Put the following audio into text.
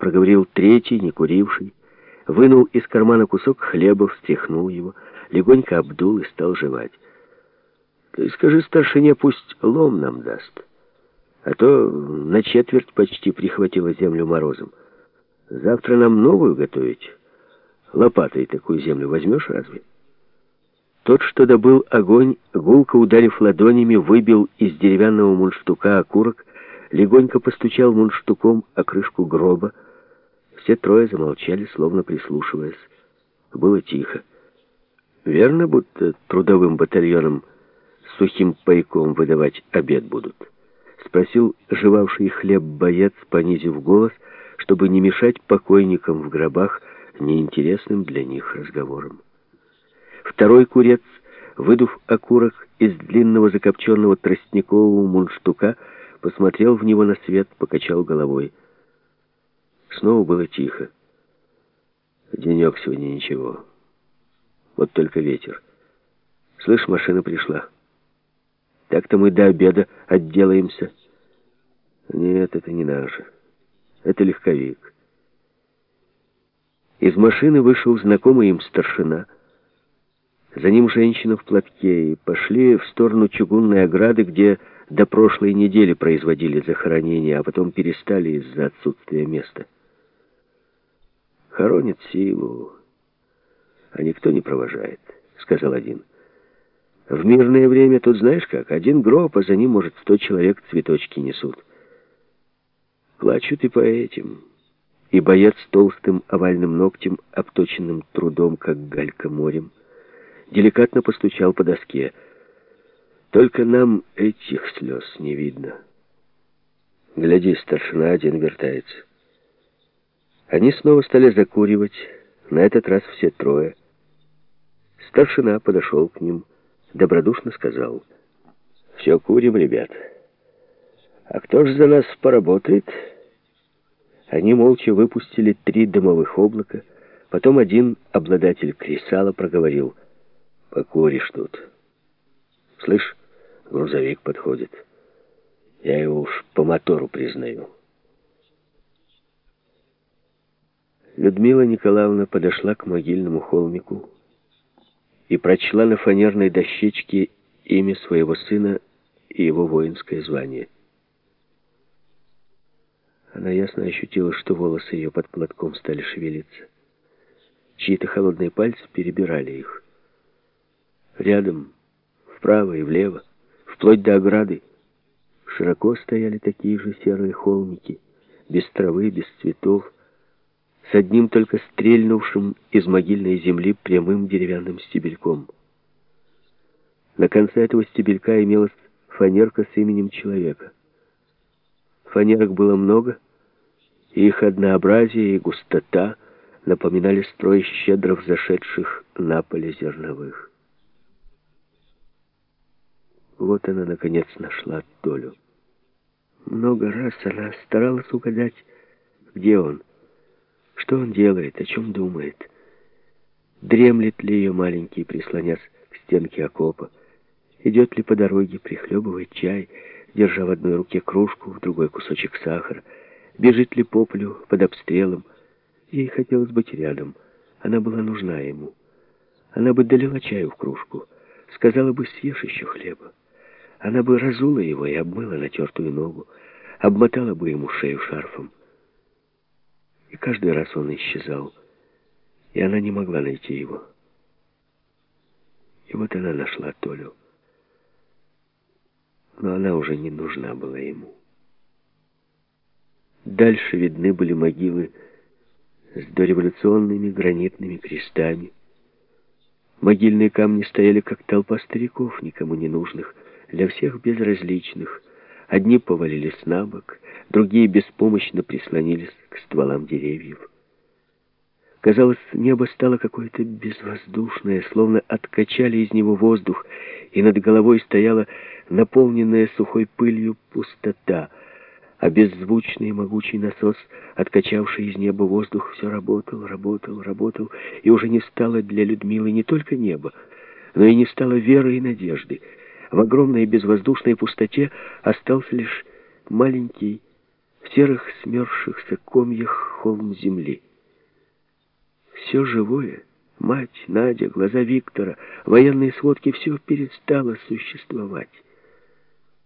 проговорил третий, не куривший, вынул из кармана кусок хлеба, встряхнул его, легонько обдул и стал жевать. Ты скажи старшине, пусть лом нам даст, а то на четверть почти прихватило землю морозом. Завтра нам новую готовить. Лопатой такую землю возьмешь разве? Тот, что добыл огонь, гулко ударив ладонями, выбил из деревянного мундштука окурок, легонько постучал мундштуком о крышку гроба. Все трое замолчали, словно прислушиваясь. Было тихо. Верно, будто трудовым батальоном сухим пайком выдавать обед будут? Спросил жевавший хлеб боец, понизив голос, чтобы не мешать покойникам в гробах неинтересным для них разговорам. Второй курец, выдув окурок из длинного закопченного тростникового мундштука, посмотрел в него на свет, покачал головой. Снова было тихо. Денек сегодня ничего. Вот только ветер. Слышь, машина пришла. Так-то мы до обеда отделаемся. Нет, это не наше. Это легковик. Из машины вышел знакомый им старшина — за ним женщина в платке, и пошли в сторону чугунной ограды, где до прошлой недели производили захоронение, а потом перестали из-за отсутствия места. «Хоронят силу, а никто не провожает», — сказал один. «В мирное время тут знаешь как, один гроб, а за ним, может, сто человек цветочки несут. Плачут и по этим». И боец толстым овальным ногтем, обточенным трудом, как галька морем, деликатно постучал по доске. Только нам этих слез не видно. Гляди, старшина один вертается. Они снова стали закуривать, на этот раз все трое. Старшина подошел к ним, добродушно сказал. «Все курим, ребят. А кто ж за нас поработает?» Они молча выпустили три дымовых облака, потом один обладатель кресала проговорил — Покуришь тут. Слышь, грузовик подходит. Я его уж по мотору признаю. Людмила Николаевна подошла к могильному холмику и прочла на фанерной дощечке имя своего сына и его воинское звание. Она ясно ощутила, что волосы ее под платком стали шевелиться. Чьи-то холодные пальцы перебирали их. Рядом, вправо и влево, вплоть до ограды, широко стояли такие же серые холмики, без травы, без цветов, с одним только стрельнувшим из могильной земли прямым деревянным стебельком. На конце этого стебелька имелась фанерка с именем человека. Фанерок было много, и их однообразие и густота напоминали строй щедро взошедших на поле зерновых. Вот она, наконец, нашла Толю. Много раз она старалась угадать, где он, что он делает, о чем думает. Дремлет ли ее маленький, прислонясь к стенке окопа, идет ли по дороге, прихлебывая чай, держа в одной руке кружку, в другой кусочек сахара, бежит ли по полю под обстрелом. Ей хотелось быть рядом, она была нужна ему. Она бы долила чаю в кружку, сказала бы, съешь еще хлеба. Она бы разула его и обмыла натертую ногу, обмотала бы ему шею шарфом. И каждый раз он исчезал, и она не могла найти его. И вот она нашла Толю. Но она уже не нужна была ему. Дальше видны были могилы с дореволюционными гранитными крестами. Могильные камни стояли, как толпа стариков, никому не нужных, для всех безразличных. Одни повалились на бок, другие беспомощно прислонились к стволам деревьев. Казалось, небо стало какое-то безвоздушное, словно откачали из него воздух, и над головой стояла наполненная сухой пылью пустота, а беззвучный могучий насос, откачавший из неба воздух, все работал, работал, работал, и уже не стало для Людмилы не только неба, но и не стало веры и надежды — в огромной безвоздушной пустоте остался лишь маленький, в серых смерзшихся комьях холм земли. Все живое, мать, Надя, глаза Виктора, военные сводки, все перестало существовать.